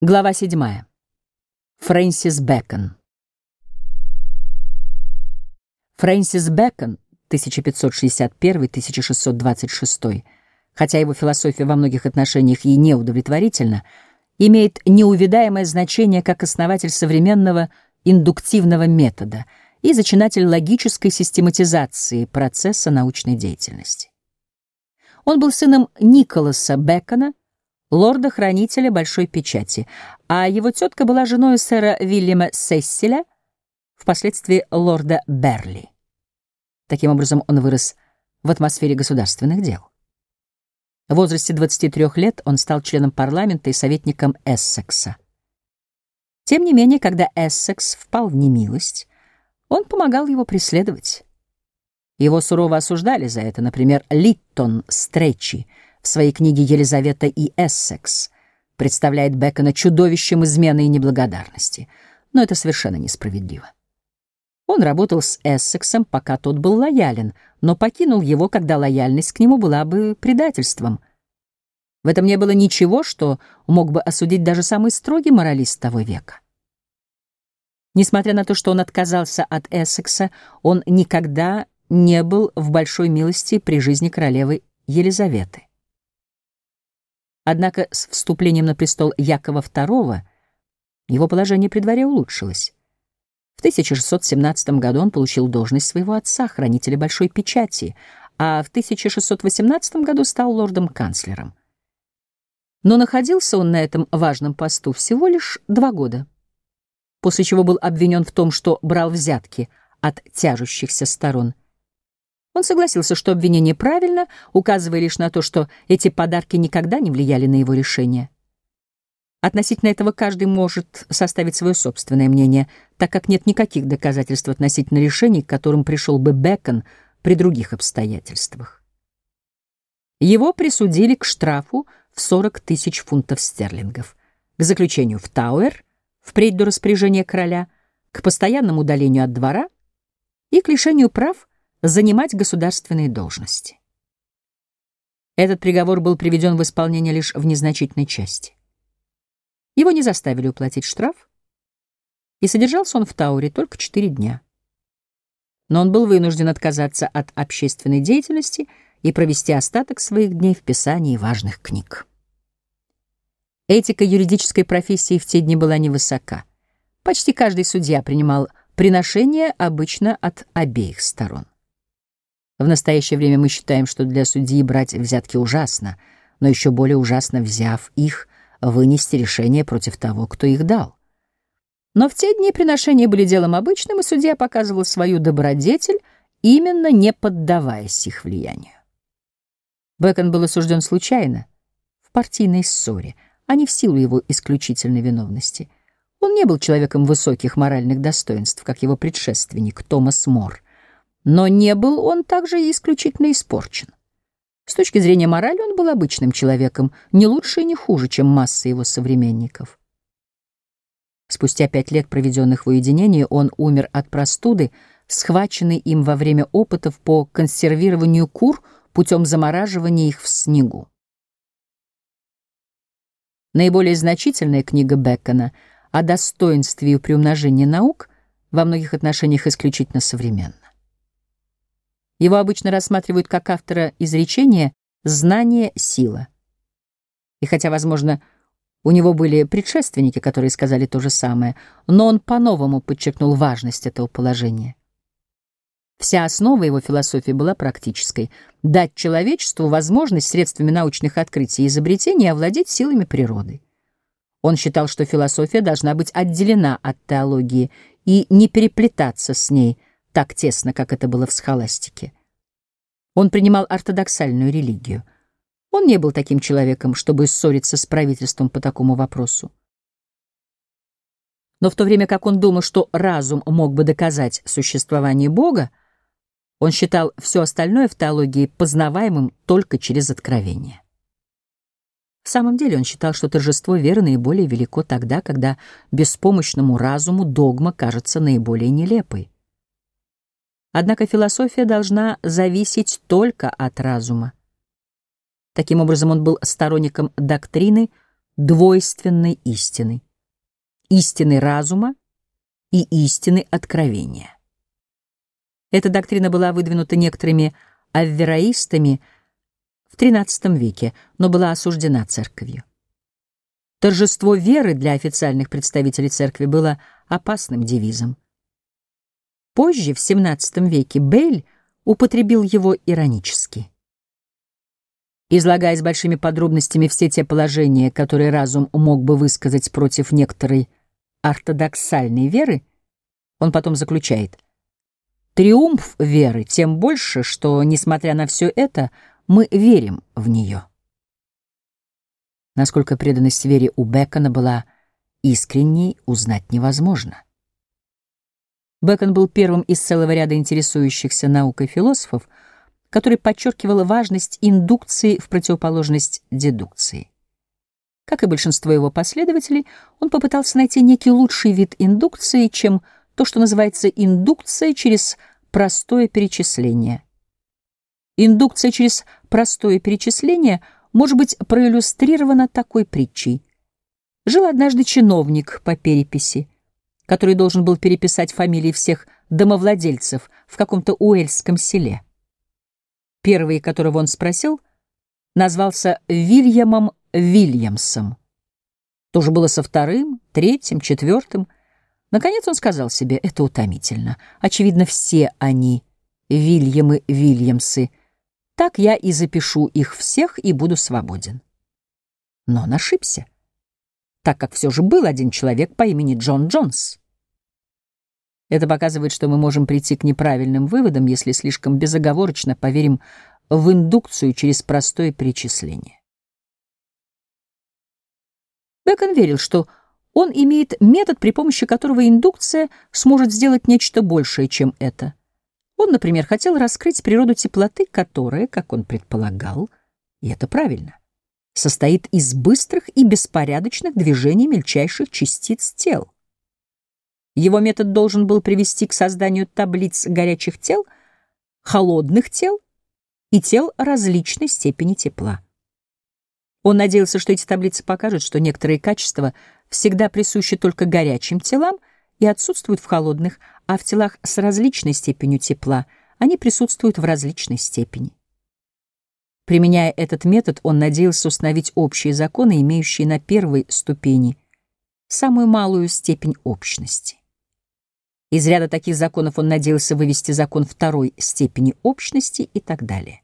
Глава 7. Фрэнсис Бэкон. Фрэнсис Бэкон 1561-1626, хотя его философия во многих отношениях и неудовлетворительна, имеет неувидаемое значение как основатель современного индуктивного метода и зачинатель логической систематизации процесса научной деятельности. Он был сыном Николаса Бэкона, лорда-хранителя Большой Печати, а его тетка была женой сэра Вильяма Сесселя, впоследствии лорда Берли. Таким образом, он вырос в атмосфере государственных дел. В возрасте 23 лет он стал членом парламента и советником Эссекса. Тем не менее, когда Эссекс впал в немилость, он помогал его преследовать. Его сурово осуждали за это, например, Литтон Стречи — своей книге «Елизавета и Эссекс» представляет Бекона чудовищем измены и неблагодарности. Но это совершенно несправедливо. Он работал с Эссексом, пока тот был лоялен, но покинул его, когда лояльность к нему была бы предательством. В этом не было ничего, что мог бы осудить даже самый строгий моралист того века. Несмотря на то, что он отказался от Эссекса, он никогда не был в большой милости при жизни королевы Елизаветы. Однако с вступлением на престол Якова II его положение при дворе улучшилось. В 1617 году он получил должность своего отца, хранителя Большой Печати, а в 1618 году стал лордом-канцлером. Но находился он на этом важном посту всего лишь два года, после чего был обвинен в том, что брал взятки от тяжущихся сторон — он согласился, что обвинение правильно, указывая лишь на то, что эти подарки никогда не влияли на его решение. Относительно этого каждый может составить свое собственное мнение, так как нет никаких доказательств относительно решений, к которым пришел бы Бекон при других обстоятельствах. Его присудили к штрафу в 40 тысяч фунтов стерлингов, к заключению в Тауэр, впредь до распоряжения короля, к постоянному удалению от двора и к лишению прав занимать государственные должности. Этот приговор был приведен в исполнение лишь в незначительной части. Его не заставили уплатить штраф, и содержался он в Тауре только четыре дня. Но он был вынужден отказаться от общественной деятельности и провести остаток своих дней в писании важных книг. Этика юридической профессии в те дни была невысока. Почти каждый судья принимал приношения обычно от обеих сторон. В настоящее время мы считаем, что для судьи брать взятки ужасно, но еще более ужасно, взяв их, вынести решение против того, кто их дал. Но в те дни приношения были делом обычным, и судья показывал свою добродетель, именно не поддаваясь их влиянию. Бэкон был осужден случайно, в партийной ссоре, а не в силу его исключительной виновности. Он не был человеком высоких моральных достоинств, как его предшественник Томас Мор — но не был он также исключительно испорчен. С точки зрения морали он был обычным человеком, не лучше и не хуже, чем масса его современников. Спустя пять лет, проведенных в уединении, он умер от простуды, схваченный им во время опытов по консервированию кур путем замораживания их в снегу. Наиболее значительная книга Бекона о достоинстве и приумножении наук во многих отношениях исключительно современна. Его обычно рассматривают как автора изречения «знание — сила». И хотя, возможно, у него были предшественники, которые сказали то же самое, но он по-новому подчеркнул важность этого положения. Вся основа его философии была практической — дать человечеству возможность средствами научных открытий и изобретений овладеть силами природы. Он считал, что философия должна быть отделена от теологии и не переплетаться с ней — так тесно, как это было в схоластике. Он принимал ортодоксальную религию. Он не был таким человеком, чтобы ссориться с правительством по такому вопросу. Но в то время как он думал, что разум мог бы доказать существование Бога, он считал все остальное в теологии познаваемым только через откровение. В самом деле он считал, что торжество веры наиболее велико тогда, когда беспомощному разуму догма кажется наиболее нелепой. Однако философия должна зависеть только от разума. Таким образом, он был сторонником доктрины двойственной истины, истины разума и истины откровения. Эта доктрина была выдвинута некоторыми аввероистами в XIII веке, но была осуждена церковью. Торжество веры для официальных представителей церкви было опасным девизом. Позже, в XVII веке, Бейль употребил его иронически. Излагая с большими подробностями все те положения, которые разум мог бы высказать против некоторой ортодоксальной веры, он потом заключает «Триумф веры тем больше, что, несмотря на все это, мы верим в нее». Насколько преданность вере у Бекона была искренней, узнать невозможно. Бекон был первым из целого ряда интересующихся наукой философов, который подчеркивал важность индукции в противоположность дедукции. Как и большинство его последователей, он попытался найти некий лучший вид индукции, чем то, что называется индукция через простое перечисление. Индукция через простое перечисление может быть проиллюстрирована такой притчей. Жил однажды чиновник по переписи, который должен был переписать фамилии всех домовладельцев в каком-то уэльском селе. Первый, которого он спросил, назвался Вильямом Вильямсом. То же было со вторым, третьим, четвертым. Наконец он сказал себе, это утомительно. Очевидно, все они Вильямы Вильямсы. Так я и запишу их всех и буду свободен. Но он ошибся, так как все же был один человек по имени Джон Джонс. Это показывает, что мы можем прийти к неправильным выводам, если слишком безоговорочно поверим в индукцию через простое перечисление. Бекон верил, что он имеет метод, при помощи которого индукция сможет сделать нечто большее, чем это. Он, например, хотел раскрыть природу теплоты, которая, как он предполагал, и это правильно, состоит из быстрых и беспорядочных движений мельчайших частиц тел. Его метод должен был привести к созданию таблиц горячих тел, холодных тел и тел различной степени тепла. Он надеялся, что эти таблицы покажут, что некоторые качества всегда присущи только горячим телам и отсутствуют в холодных, а в телах с различной степенью тепла они присутствуют в различной степени. Применяя этот метод, он надеялся установить общие законы, имеющие на первой ступени самую малую степень общности. Из ряда таких законов он надеялся вывести закон второй степени общности и так далее.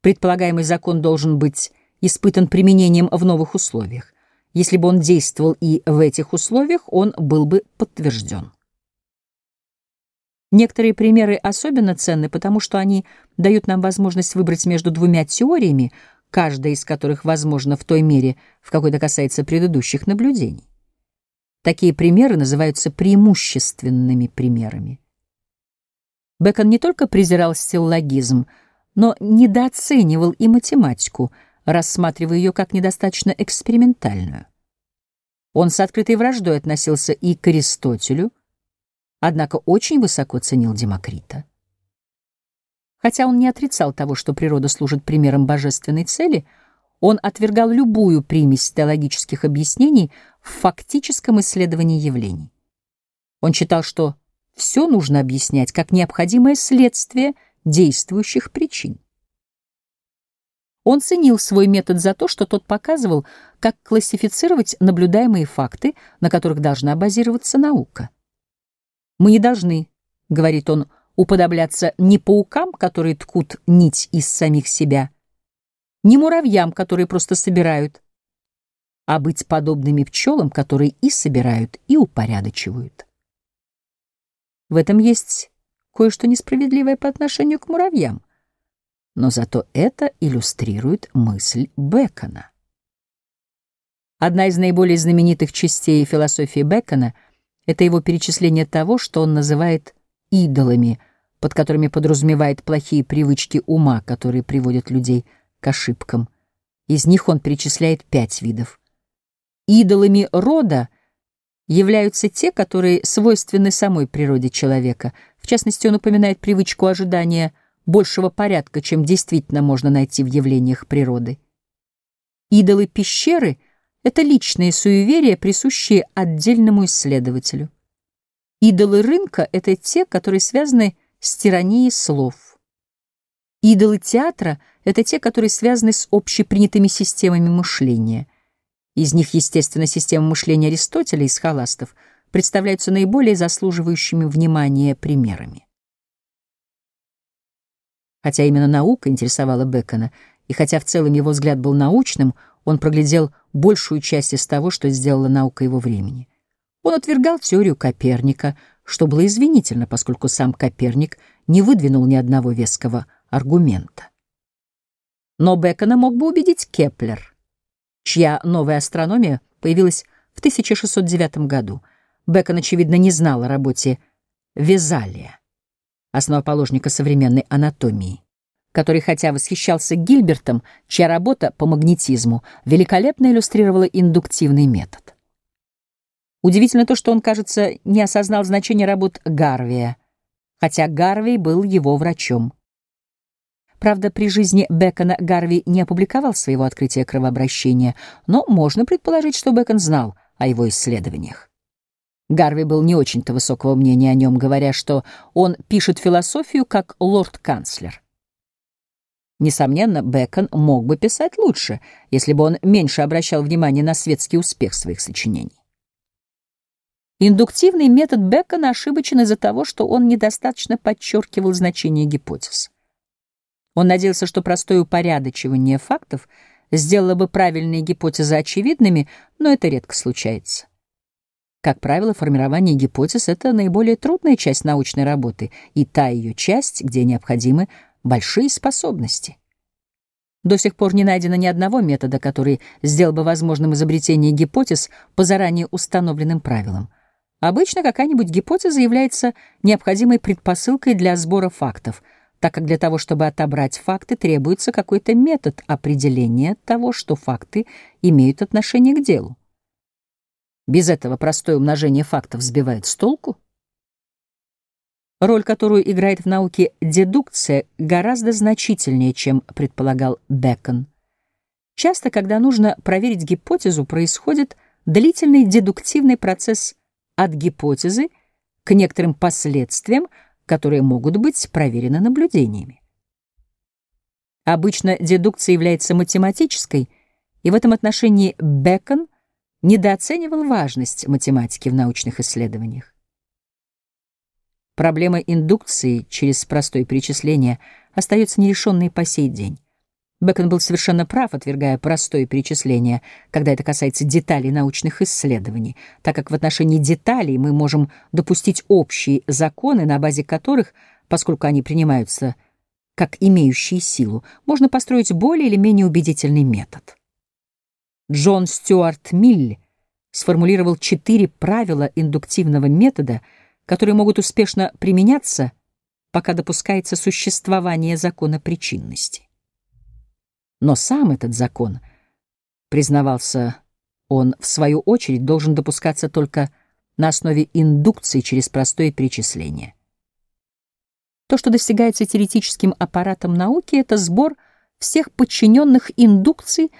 Предполагаемый закон должен быть испытан применением в новых условиях. Если бы он действовал и в этих условиях, он был бы подтвержден. Некоторые примеры особенно ценны, потому что они дают нам возможность выбрать между двумя теориями, каждая из которых возможна в той мере, в какой это касается предыдущих наблюдений. Такие примеры называются преимущественными примерами. Бекон не только презирал стиллогизм, но недооценивал и математику — рассматривая ее как недостаточно экспериментальную. Он с открытой враждой относился и к Аристотелю, однако очень высоко ценил Демокрита. Хотя он не отрицал того, что природа служит примером божественной цели, он отвергал любую примесь теологических объяснений в фактическом исследовании явлений. Он считал, что все нужно объяснять как необходимое следствие действующих причин. Он ценил свой метод за то, что тот показывал, как классифицировать наблюдаемые факты, на которых должна базироваться наука. «Мы не должны», — говорит он, — «уподобляться ни паукам, которые ткут нить из самих себя, ни муравьям, которые просто собирают, а быть подобными пчелам, которые и собирают, и упорядочивают». В этом есть кое-что несправедливое по отношению к муравьям — но зато это иллюстрирует мысль Бекона. Одна из наиболее знаменитых частей философии Бекона — это его перечисление того, что он называет идолами, под которыми подразумевает плохие привычки ума, которые приводят людей к ошибкам. Из них он перечисляет пять видов. Идолами рода являются те, которые свойственны самой природе человека. В частности, он упоминает привычку ожидания – большего порядка, чем действительно можно найти в явлениях природы. Идолы пещеры Это личные суеверия, присущие отдельному исследователю. Идолы рынка — это те, которые связаны с тиранией слов. Идолы театра — это те, которые связаны с общепринятыми системами мышления. Из них, естественно, система мышления Аристотеля и схоластов представляются наиболее заслуживающими внимания примерами. Хотя именно наука интересовала Бекона, и хотя в целом его взгляд был научным, он проглядел большую часть из того, что сделала наука его времени. Он отвергал теорию Коперника, что было извинительно, поскольку сам Коперник не выдвинул ни одного веского аргумента. Но Бэкона мог бы убедить Кеплер, чья новая астрономия появилась в 1609 году. Бэкон, очевидно, не знал о работе Везалия, основоположника современной анатомии который, хотя восхищался Гильбертом, чья работа по магнетизму великолепно иллюстрировала индуктивный метод. Удивительно то, что он, кажется, не осознал значения работ Гарвия, хотя Гарвей был его врачом. Правда, при жизни Бекона Гарви не опубликовал своего открытия кровообращения, но можно предположить, что Бекон знал о его исследованиях. Гарви был не очень-то высокого мнения о нем, говоря, что он пишет философию как лорд-канцлер. Несомненно, Бэкон мог бы писать лучше, если бы он меньше обращал внимание на светский успех своих сочинений. Индуктивный метод Бэкона ошибочен из-за того, что он недостаточно подчеркивал значение гипотез. Он надеялся, что простое упорядочивание фактов сделало бы правильные гипотезы очевидными, но это редко случается. Как правило, формирование гипотез — это наиболее трудная часть научной работы и та ее часть, где необходимы большие способности. До сих пор не найдено ни одного метода, который сделал бы возможным изобретение гипотез по заранее установленным правилам. Обычно какая-нибудь гипотеза является необходимой предпосылкой для сбора фактов, так как для того, чтобы отобрать факты, требуется какой-то метод определения того, что факты имеют отношение к делу. Без этого простое умножение фактов сбивает с толку. Роль, которую играет в науке дедукция, гораздо значительнее, чем предполагал Бекон. Часто, когда нужно проверить гипотезу, происходит длительный дедуктивный процесс от гипотезы к некоторым последствиям, которые могут быть проверены наблюдениями. Обычно дедукция является математической, и в этом отношении Бекон недооценивал важность математики в научных исследованиях. Проблема индукции через простое перечисление остается нерешенной по сей день. Бэкон был совершенно прав, отвергая простое перечисление, когда это касается деталей научных исследований, так как в отношении деталей мы можем допустить общие законы, на базе которых, поскольку они принимаются как имеющие силу, можно построить более или менее убедительный метод. Джон Стюарт Миль сформулировал четыре правила индуктивного метода — которые могут успешно применяться, пока допускается существование закона причинности. Но сам этот закон, признавался он, в свою очередь, должен допускаться только на основе индукции через простое перечисление. То, что достигается теоретическим аппаратом науки, это сбор всех подчиненных индукций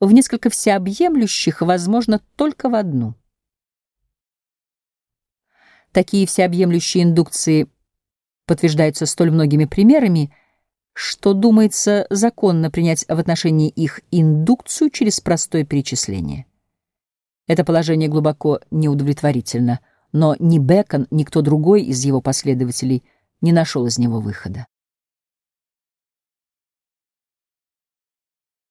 в несколько всеобъемлющих, возможно, только в одну — Такие всеобъемлющие индукции подтверждаются столь многими примерами, что, думается, законно принять в отношении их индукцию через простое перечисление. Это положение глубоко неудовлетворительно, но ни Бекон, ни кто другой из его последователей не нашел из него выхода.